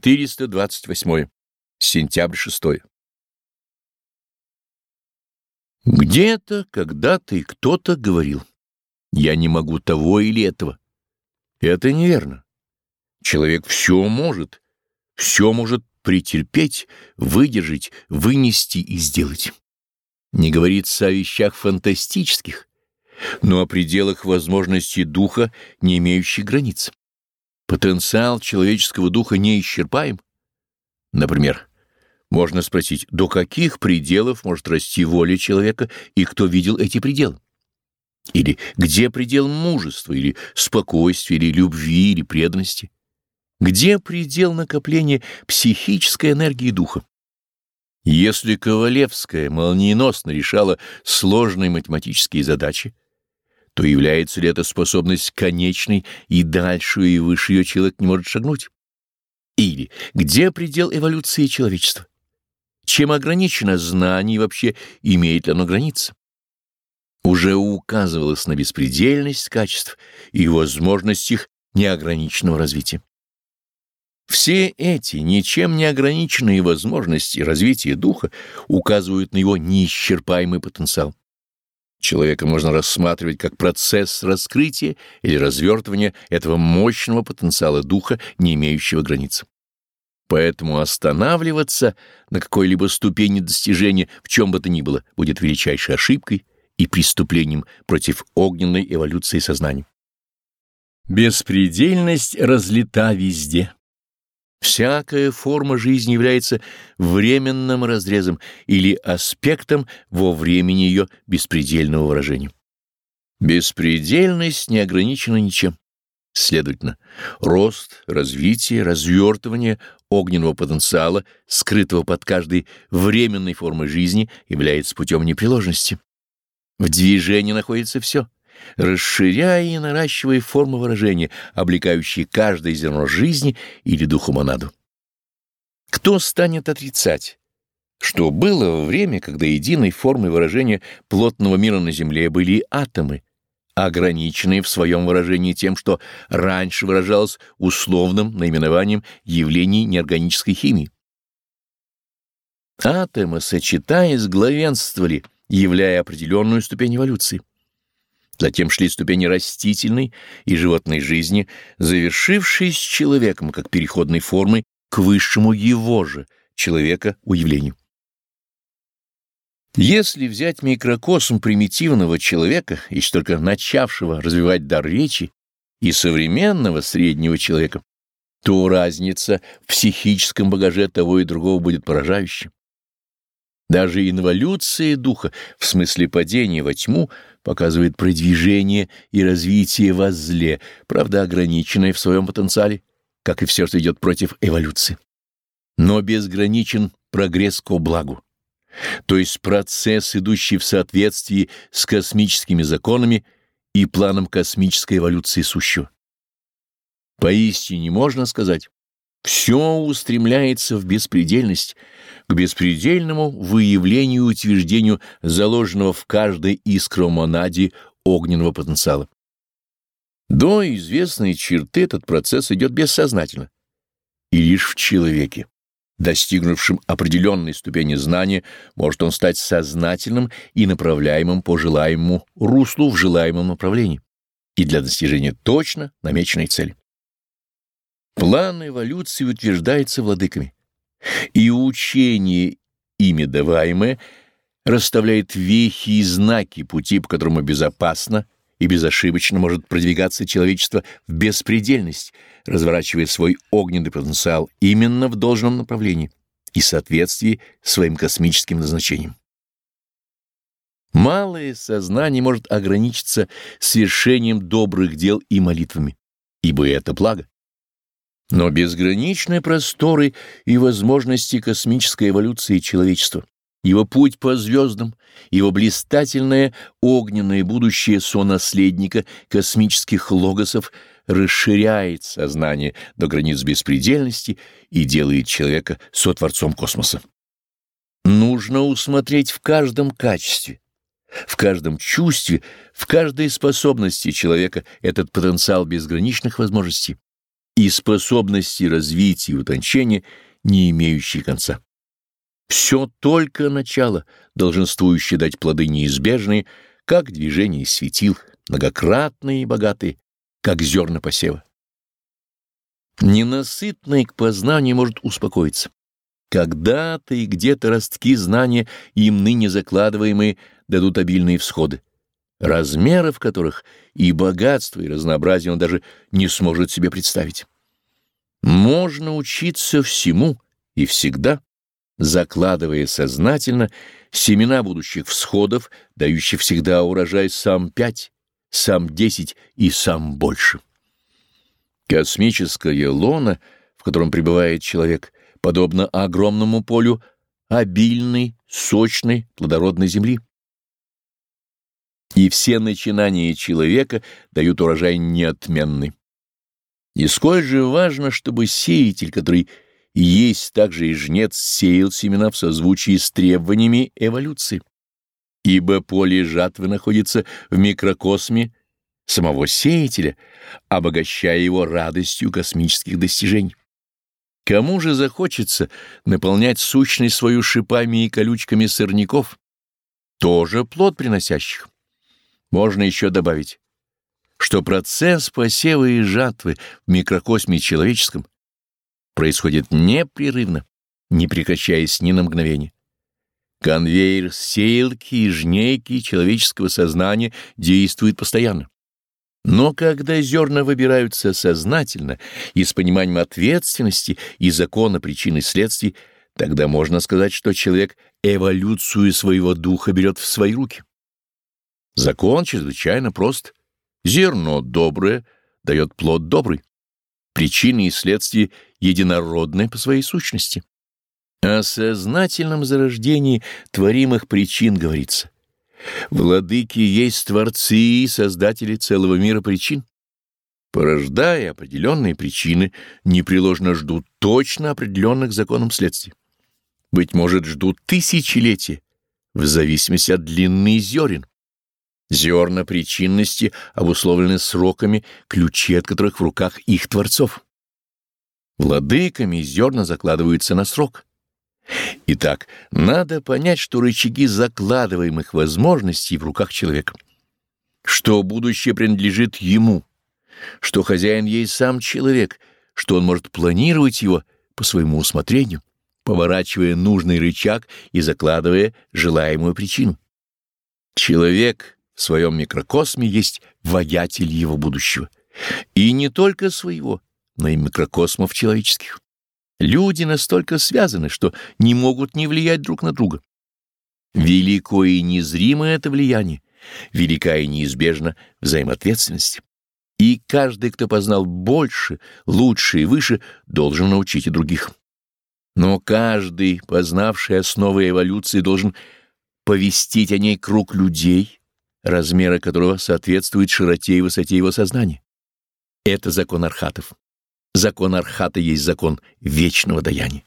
428. Сентябрь 6. Где-то, когда-то и кто-то говорил, я не могу того или этого. Это неверно. Человек все может, все может претерпеть, выдержать, вынести и сделать. Не говорится о вещах фантастических, но о пределах возможностей духа, не имеющих границ. Потенциал человеческого духа неисчерпаем. Например, можно спросить, до каких пределов может расти воля человека и кто видел эти пределы? Или где предел мужества, или спокойствия, или любви, или преданности? Где предел накопления психической энергии духа? Если Ковалевская молниеносно решала сложные математические задачи, то является ли эта способность конечной и дальше и выше ее человек не может шагнуть? Или где предел эволюции человечества? Чем ограничено знание и вообще имеет ли оно границы? Уже указывалось на беспредельность качеств и возможность их неограниченного развития. Все эти ничем не ограниченные возможности развития духа указывают на его неисчерпаемый потенциал. Человека можно рассматривать как процесс раскрытия или развертывания этого мощного потенциала духа, не имеющего границ. Поэтому останавливаться на какой-либо ступени достижения в чем бы то ни было будет величайшей ошибкой и преступлением против огненной эволюции сознания. Беспредельность разлита везде. Всякая форма жизни является временным разрезом или аспектом во времени ее беспредельного выражения. Беспредельность не ограничена ничем. Следовательно, рост, развитие, развертывание огненного потенциала, скрытого под каждой временной формой жизни, является путем непреложности. В движении находится все — расширяя и наращивая формы выражения, облекающие каждое зерно жизни или духу монаду. Кто станет отрицать, что было во время, когда единой формой выражения плотного мира на Земле были атомы, ограниченные в своем выражении тем, что раньше выражалось условным наименованием явлений неорганической химии? Атомы, сочетаясь, главенствовали, являя определенную ступень эволюции. Затем шли ступени растительной и животной жизни, завершившие человеком как переходной формой к высшему его же, человека, уявлению. Если взять микрокосм примитивного человека, еще только начавшего развивать дар речи, и современного среднего человека, то разница в психическом багаже того и другого будет поражающей. Даже инволюция духа, в смысле падения во тьму, показывает продвижение и развитие во зле, правда ограниченное в своем потенциале, как и все, что идет против эволюции. Но безграничен прогресс ко благу, то есть процесс, идущий в соответствии с космическими законами и планом космической эволюции сущего. Поистине можно сказать, все устремляется в беспредельность, к беспредельному выявлению и утверждению заложенного в каждой искромонаде огненного потенциала. До известной черты этот процесс идет бессознательно. И лишь в человеке, достигнувшем определенной ступени знания, может он стать сознательным и направляемым по желаемому руслу в желаемом направлении и для достижения точно намеченной цели. План эволюции утверждается владыками, и учение, ими даваемое, расставляет вехи и знаки пути, по которому безопасно и безошибочно может продвигаться человечество в беспредельность, разворачивая свой огненный потенциал именно в должном направлении и соответствии своим космическим назначением. Малое сознание может ограничиться совершением добрых дел и молитвами, ибо это благо. Но безграничные просторы и возможности космической эволюции человечества, его путь по звездам, его блистательное огненное будущее сонаследника космических логосов расширяет сознание до границ беспредельности и делает человека сотворцом космоса. Нужно усмотреть в каждом качестве, в каждом чувстве, в каждой способности человека этот потенциал безграничных возможностей и способности развития и утончения, не имеющие конца. Все только начало, долженствующее дать плоды неизбежные, как движение светил, многократные и богатые, как зерна посева. Ненасытный к познанию может успокоиться. Когда-то и где-то ростки знания, им ныне закладываемые, дадут обильные всходы, размеров которых и богатство, и разнообразие он даже не сможет себе представить. Можно учиться всему и всегда, закладывая сознательно семена будущих всходов, дающих всегда урожай сам пять, сам десять и сам больше. Космическое лоно, в котором пребывает человек, подобно огромному полю обильной, сочной, плодородной земли. И все начинания человека дают урожай неотменный. И сколь же важно, чтобы сеятель, который есть также и жнец, сеял семена в созвучии с требованиями эволюции. Ибо поле жатвы находится в микрокосме самого сеятеля, обогащая его радостью космических достижений. Кому же захочется наполнять сущность свою шипами и колючками сорняков, тоже плод приносящих? Можно еще добавить, что процесс посева и жатвы в микрокосме человеческом происходит непрерывно, не прекращаясь ни на мгновение. Конвейер сеялки и жнейки человеческого сознания действует постоянно. Но когда зерна выбираются сознательно и с пониманием ответственности и закона причин и следствий, тогда можно сказать, что человек эволюцию своего духа берет в свои руки. Закон чрезвычайно прост. Зерно доброе дает плод добрый. Причины и следствия единородны по своей сущности. О сознательном зарождении творимых причин говорится. Владыки есть творцы и создатели целого мира причин. Порождая определенные причины, непреложно ждут точно определенных законом следствий. Быть может, ждут тысячелетия, в зависимости от длины зерен. Зерна причинности обусловлены сроками, ключи от которых в руках их творцов. Владыками зерна закладываются на срок — Итак, надо понять, что рычаги закладываемых возможностей в руках человека, что будущее принадлежит ему, что хозяин есть сам человек, что он может планировать его по своему усмотрению, поворачивая нужный рычаг и закладывая желаемую причину. Человек в своем микрокосме есть воятель его будущего, и не только своего, но и микрокосмов человеческих. Люди настолько связаны, что не могут не влиять друг на друга. Велико и незримо это влияние, велика и неизбежна взаимоответственность. И каждый, кто познал больше, лучше и выше, должен научить и других. Но каждый, познавший основы эволюции, должен повестить о ней круг людей, размера которого соответствует широте и высоте его сознания. Это закон архатов. Закон Архата есть закон вечного даяния.